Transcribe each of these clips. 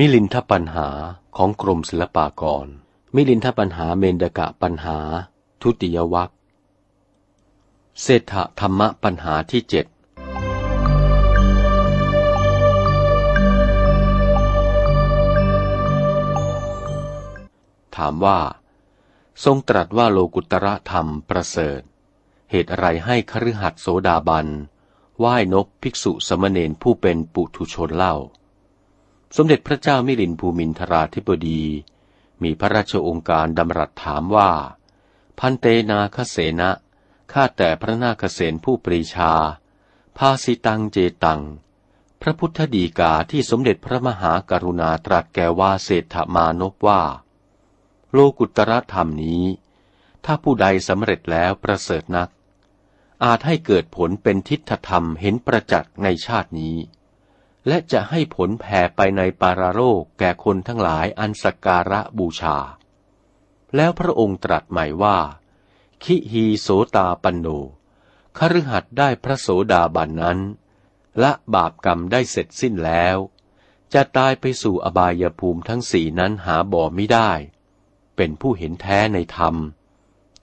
มิลินทปัญหาของกรมศิลปากร มิลินทปัญหาเมนดกะปัญหา ทุติยวัคเศรษฐธรรมปัญหาที่เจ็ดถามว่า ทรงตรัสว่าโลกุตระธรรมประเสริฐ เหตุอะไรให้คฤหัสถ์โสดาบันไหว้นกภิกษุสมณเณรผู้เป็นปุถุชนเล่า สมเด็จพระเจ้ามิลินภูมินทราธิบดี มีพระราชองค์การดำรัสถามว่า พันเตนาคเสนะข้าแต่พระนาคเสนผู้ปรีชา ภาสิตังเจตัง พระพุทธดีกาที่สมเด็จพระมหากรุณาตรัสแก่ว่าเศรษฐมานพว่า โลกุตรธรรมนี้ ถ้าผู้ใดสำเร็จแล้วประเสริฐนัก อาจให้เกิดผลเป็นทิฏฐธรรมเห็นประจักษ์ในชาตินี้ และจะให้ผลแผ่ไปในปาราโลกแก่คนทั้งหลายอันสักการะบูชา แล้วพระองค์ตรัสใหม่ว่า คิฮีโสตาปันโนคฤหัสได้พระโสดาบันนั้น ละบาปกรรมได้เสร็จสิ้นแล้ว จะตายไปสู่อบายภูมิทั้งสี่นั้นหาบ่อไม่ได้ เป็นผู้เห็นแท้ในธรรม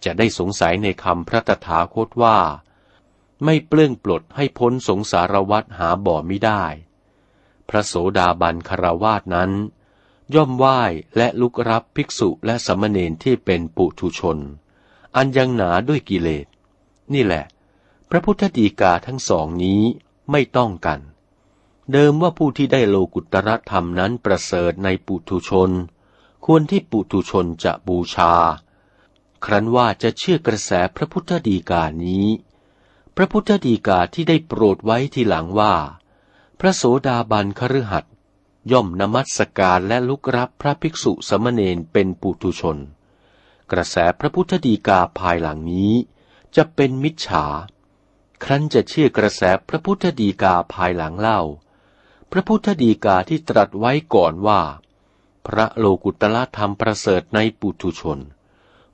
จะได้สงสัยในคำพระตถาคตว่า ไม่เปลื้องปลดให้พ้นสงสารวัฏหาบ่อไม่ได้ พระโสดาบันคารวาสนั้น ย่อมไหว้และลุกรับภิกษุและสมณเณรที่เป็นปุถุชน อันยังหนาด้วยกิเลส นี่แหละ พระพุทธดีกาทั้งสองนี้ไม่ต้องกัน เดิมว่าผู้ที่ได้โลกุตรธรรมนั้นประเสริฐในปุถุชน ควรที่ปุถุชนจะบูชา ครั้นว่าจะเชื่อกระแสพระพุทธดีกานี้ พระพุทธดีกาที่ได้โปรดไว้ทีหลังว่า พระโสดาบันคฤหัสย่อมนมัสการและลุกรับพระภิกษุสมณเณรเป็นปุถุชน กระแสพระพุทธดีกาภายหลังนี้ จะเป็นมิจฉา ครั้นจะเชื่อกระแสพระพุทธดีกาภายหลังเล่า พระพุทธดีกาที่ตรัสไว้ก่อนว่า พระโลกุตละธรรมประเสริฐในปุถุชน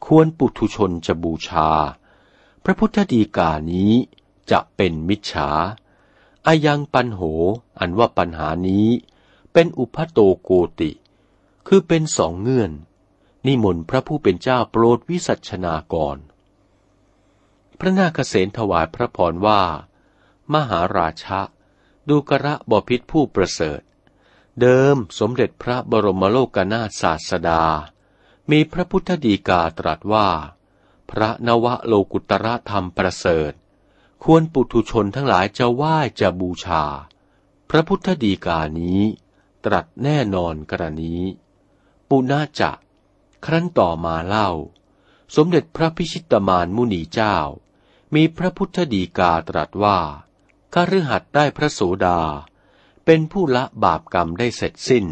ควรปุถุชนจะบูชา พระพุทธดีกานี้จะเป็นมิจฉา อายังปัญโห อันว่าปัญหานี้ เป็นอุพัโตโกติ คือเป็นสองเงื่อน นิมนต์พระผู้เป็นเจ้าโปรดวิสัชนาก่อน พระนาคเษนถวายพระพรว่า มหาราชะ ดูกระบพิษผู้ประเสริฐ เดิมสมเด็จพระบรมโลกนาถศาสดา มีพระพุทธดีกาตรัสว่า พระนวโลกุตระธรรมประเสริฐ ควรปุถุชนทั้งหลายจะไหว้จะบูชา พระพุทธดีกานี้ ตรัสแน่นอนกรณี ปุณาจะ ครั้นต่อมาเล่า สมเด็จพระพิชิตมานมุนีเจ้า มีพระพุทธดีกาตรัสว่าคฤหัสได้พระโสดา เป็นผู้ละบาปกรรมได้เสร็จสิ้น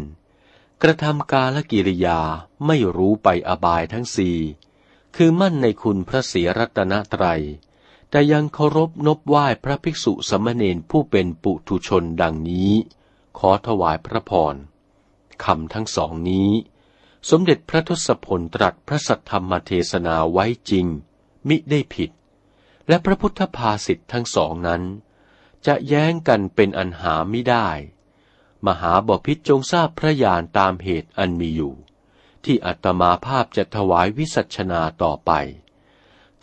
กระทำกาลกิริยาไม่รู้ไปอบายทั้งสี่ คือมั่นในคุณพระเสียรัตนตรัย แต่ยังเคารพนบไหว้พระภิกษุสมณเณรผู้เป็นปุถุชนดังนี้ ขอถวายพระพรคำทั้งสองนี้ สมเด็จพระทศพลตรัสพระสัทธรรมเทศนาไว้จริง มิได้ผิด และพระพุทธภาษิตทั้งสองนั้น จะแย้งกันเป็นอันหาไม่ได้ มหาบพิษจงทราบพระญาณตามเหตุอันมีอยู่ ที่อัตมาภาพจะถวายวิสัชนาต่อไป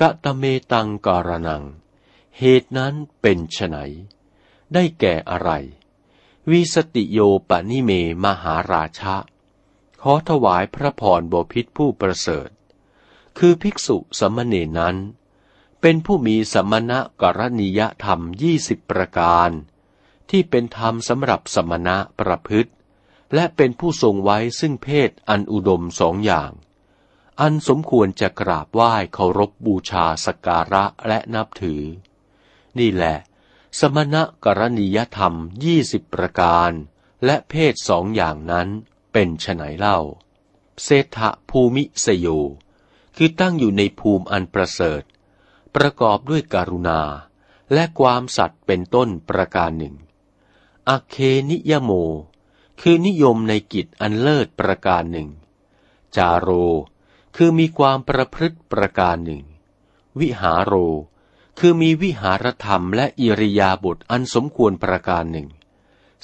กะตะเมตังการนัง เหตุนั้นเป็นไฉนได้แก่อะไร วิสติโยปนิเมมหาราชะ ขอถวายพระพรบพิษผู้ประเสริฐ คือภิกษุสมณีนั้น เป็นผู้มีสมณะกรณียธรรมยี่สิบประการ ที่เป็นธรรมสำหรับสมณะประพฤติ และเป็นผู้ทรงไว้ซึ่งเพศอันอุดมสองอย่าง อันสมควรจะกราบไหว้เคารพบบูชาสการะและนับถือ นี่แหละ สมณะกรณียธรรมยี่สิบประการ และเพศสองอย่างนั้นเป็นไฉนเล่า เศรษฐภูมิสโย คือตั้งอยู่ในภูมิอันประเสริฐ ประกอบด้วยการุณา และความสัตย์เป็นต้นประการหนึ่งอเคนิยโม คือนิยมในกิจอันเลิศประการหนึ่ง จาโร คือมีความประพฤติประการหนึ่ง วิหารโร คือมีวิหารธรรมและอิริยาบถอันสมควรประการหนึ่ง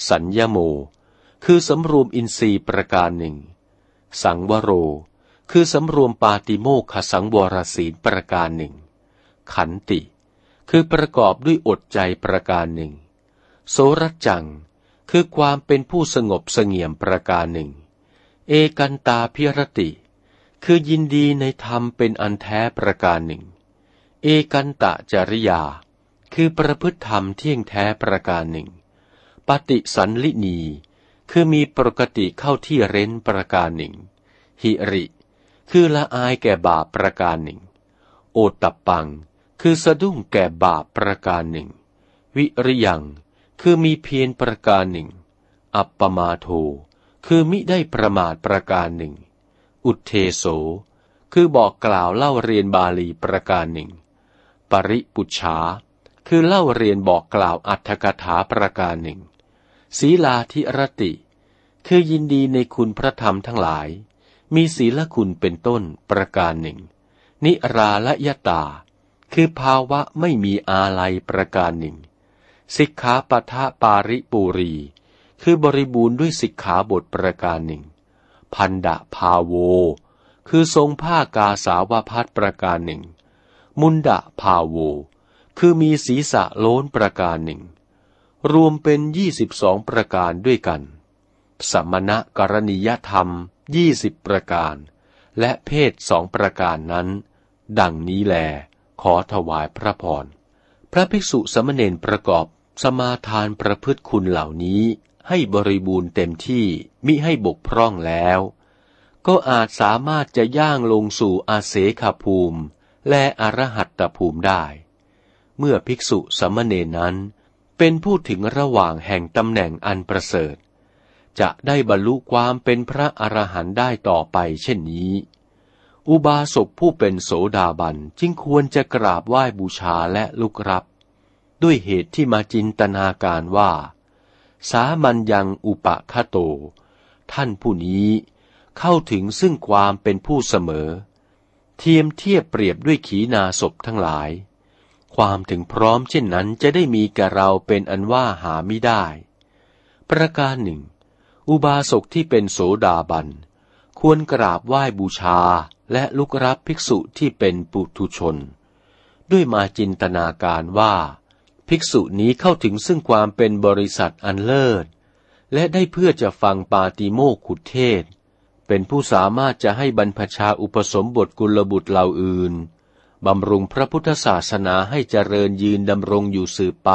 สัญญโม คือสำรวมอินทรีย์ประการหนึ่ง สังวโร คือสำรวมปาติโมขสังวรศีลประการหนึ่ง ขันติ คือประกอบด้วยอดใจประการหนึ่ง โสรจัง คือความเป็นผู้สงบเสงี่ยมประการหนึ่ง เอกันตาพิรติ คือยินดีในธรรมเป็นอันแท้ประการหนึ่ง เอกันตะจริยา คือประพฤติธรรมเที่ยงแท้ประการหนึ่ง ปฏิสันลินี คือมีปกติเข้าที่เร้นประการหนึ่ง หิริ คือละอายแก่บาปประการหนึ่ง โอตับปัง คือสะดุ้งแก่บาปประการหนึ่ง วิริยัง คือมีเพียรประการหนึ่ง อัปปมาโท คือมิได้ประมาทประการหนึ่ง อุเทโส คือบอกกล่าวเล่าเรียนบาลีประการหนึ่ง ปริปุชา คือเล่าเรียนบอกกล่าวอัตถกถาประการหนึ่ง ศีลาธิรติ คือยินดีในคุณพระธรรมทั้งหลาย มีศีลคุณเป็นต้นประการหนึ่ง นิราละยะตา คือภาวะไม่มีอาลัยประการหนึ่ง สิกขาปทะปาริปูรี คือบริบูรณ์ด้วยสิกขาบทประการหนึ่ง พันดะพาโว คือทรงผ้ากาสาวพัดประการหนึ่ง มุนดะพาโว คือมีศีรษะโล้นประการหนึ่ง รวมเป็นยี่สิบสองประการด้วยกัน สมณะกรณียธรรมยี่สิบประการ และเพศสองประการนั้น ดังนี้แล ขอถวายพระพร พระภิกษุสมณเณรประกอบสมาทานประพฤติคุณเหล่านี้ ให้บริบูรณ์เต็มที่มิให้บกพร่องแล้ว ก็อาจสามารถจะย่างลงสู่อาเสขภูมิ และอรหัตตภูมิได้ เมื่อภิกษุสมณเณรนั้น เป็นผู้ถึงระหว่างแห่งตำแหน่งอันประเสริฐ จะได้บรรลุความเป็นพระอรหันต์ได้ต่อไปเช่นนี้ อุบาสกผู้เป็นโสดาบันจึงควรจะกราบไหว้บูชาและลุกรับ ด้วยเหตุที่มาจินตนาการว่า สามัญยังอุปคโต ท่านผู้นี้เข้าถึงซึ่งความเป็นผู้เสมอ เทียมเทียบเปรียบด้วยขีนาศพทั้งหลาย ความถึงพร้อมเช่นนั้นจะได้มีแก่เราเป็นอันว่าหาไม่ได้ ประการหนึ่ง อุบาสกที่เป็นโสดาบัน ควรกราบไหว้บูชาและลุกรับภิกษุที่เป็นปุถุชน ด้วยมาจินตนาการว่า ภิกษุนี้เข้าถึงซึ่งความเป็นบริษัทอันเลิศ และได้เพื่อจะฟังปาติโมกขุเทศ เป็นผู้สามารถจะให้บรรพชาอุปสมบทกุลบุตรเหล่าอื่น บำรุงพระพุทธศาสนาให้เจริญยืนดำรงอยู่สืบไป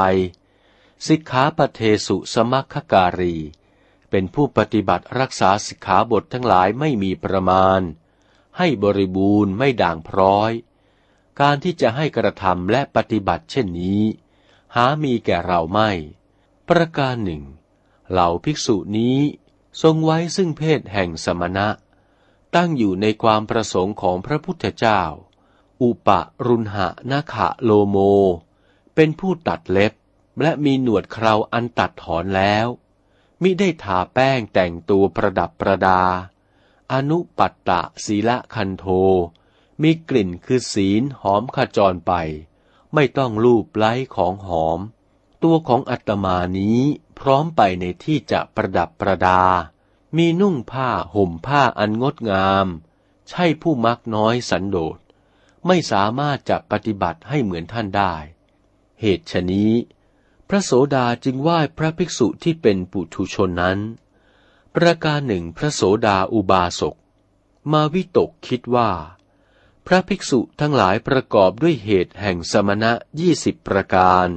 สิกขาปเทสุสมัคคการี เป็นผู้ปฏิบัติรักษาสิกขาบททั้งหลายไม่มีประมาณ ให้บริบูรณ์ไม่ด่างพร้อย การที่จะให้กระทำและปฏิบัติเช่นนี้ หามีแก่เราไม่ ประการหนึ่ง เหล่าภิกษุนี้ทรงไว้ซึ่งเพศแห่งสมณะ ตั้งอยู่ในความประสงค์ของพระพุทธเจ้า อุปรุณหะนาขะโลโม เป็นผู้ตัดเล็บและมีหนวดเคราอันตัดถอนแล้ว มิได้ทาแป้งแต่งตัวประดับประดา อนุปัตตะศีละคันโท มีกลิ่นคือศีลหอมขจรไป ไม่ต้องลูบไล้ของหอม ตัวของอัตมานี้พร้อมไปในที่จะประดับประดา มีนุ่งผ้าห่มผ้าอันงดงาม ใช่ผู้มักน้อยสันโดษ ไม่สามารถจะปฏิบัติให้เหมือนท่านได้ เหตุฉนี้ พระโสดาจึงไหว้พระภิกษุที่เป็นปุถุชนนั้น ประการหนึ่งพระโสดาอุบาสก มาวิตกคิดว่า พระภิกษุทั้งหลายประกอบด้วยเหตุแห่งสมณะยี่สิบประการ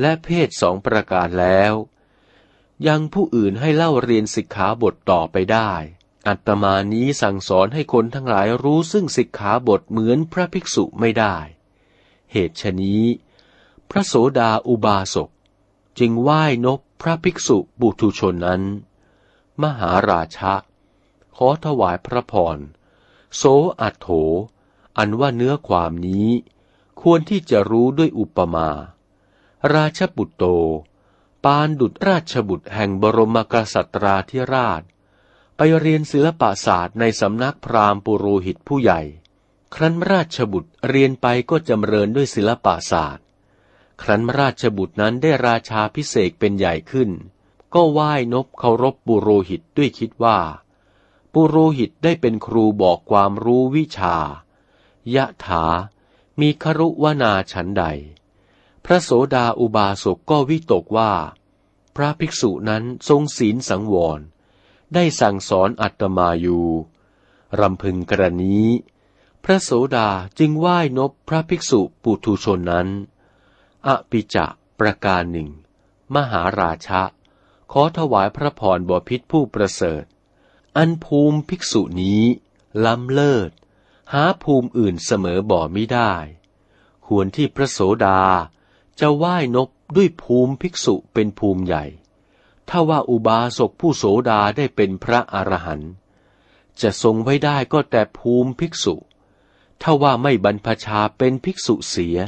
และเพศสองประการแล้ว ยังผู้อื่นให้เล่าเรียนสิกขาบทต่อไปได้ อัตมานี้สั่งสอนให้คนทั้งหลายรู้ซึ่งสิกขาบทเหมือนพระภิกษุไม่ได้ เหตุฉนี้ พระโสดาอุบาสกจึงไหว้นบพระภิกษุบุตุชนนั้น มหาราชะ ขอถวายพระพร โสอัตโถ อันว่าเนื้อความนี้ ควรที่จะรู้ด้วยอุปมา ราชบุตรโต ปานดุจราชบุตรแห่งบรมกษัตราธิราช ไปเรียนศิลปศาสตร์ในสำนักพราหมณ์ปุโรหิตผู้ใหญ่ ครั้นราชบุตรเรียนไปก็จำเริญด้วยศิลปศาสตร์ ครั้นราชบุตรนั้นได้ราชาพิเศษเป็นใหญ่ขึ้น ก็ไหว้นบเคารพบุโรหิตด้วยคิดว่าบุโรหิตได้เป็นครูบอกความรู้วิชา ยะถา มีครุวนาฉันใด พระโสดาอุบาสกก็วิตกว่า พระภิกษุนั้นทรงศีลสังวร ได้สั่งสอนอัตมาอยู่รำพึงกรณีพระโสดาจึงไหว้นบพระภิกษุปุถุชนนั้น อปิจะประการหนึ่ง มหาราชะ ขอถวายพระพรบพิษผู้ประเสริฐ อันภูมิภิกษุนี้ล้ำเลิศ หาภูมิอื่นเสมอบ่ไม่ได้ ควรที่พระโสดาจะไหว้นบด้วยภูมิภิกษุเป็นภูมิใหญ่ ถ้าว่าอุบาสกผู้โสดาได้เป็นพระอรหันต์จะทรงไว้ได้ก็แต่ภูมิภิกษุ ถ้าว่าไม่บรรพชาเป็นภิกษุเสีย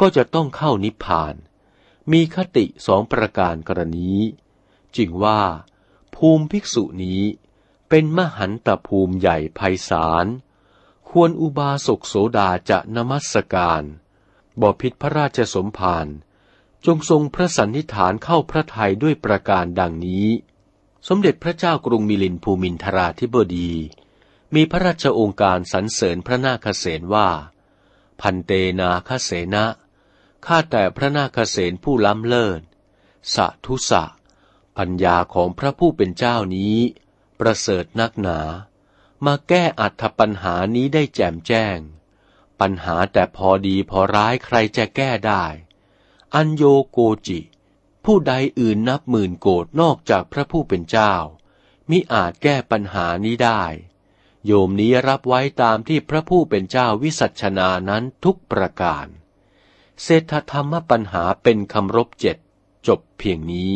ก็จะต้องเข้านิพพาน มีคติสองประการกรณีจึงว่า ภูมิภิกษุนี้เป็นมหันตภูมิใหญ่ไพศาล ควรอุบาสกโสดาจะนมัสการบอพิษพระราชสมภารจงทรงพระสันนิฐานเข้าพระทัยด้วยประการดังนี้ สมเด็จพระเจ้ากรุงมิลินภูมินทราธิบดี มีพระราชองค์การสรรเสริญพระนาคเษนว่า พันเตนาคเสนะข้าแต่พระนาคเษนผู้ล้ำเลิศสะทุสะ ปัญญาของพระผู้เป็นเจ้านี้ ประเสริฐนักหนา มาแก้อัถปัญหานี้ได้แจ่มแจ้ง ปัญหาแต่พอดีพอร้ายใครจะแก้ได้ อัญโยโกจิ ผู้ใดอื่นนับหมื่นโกดนอกจากพระผู้เป็นเจ้า มิอาจแก้ปัญหานี้ได้ โยมนี้รับไว้ตามที่พระผู้เป็นเจ้าวิสัชนานั้นทุกประการ เศรษฐธรรมปัญหาเป็นคำรบเจ็ดจบเพียงนี้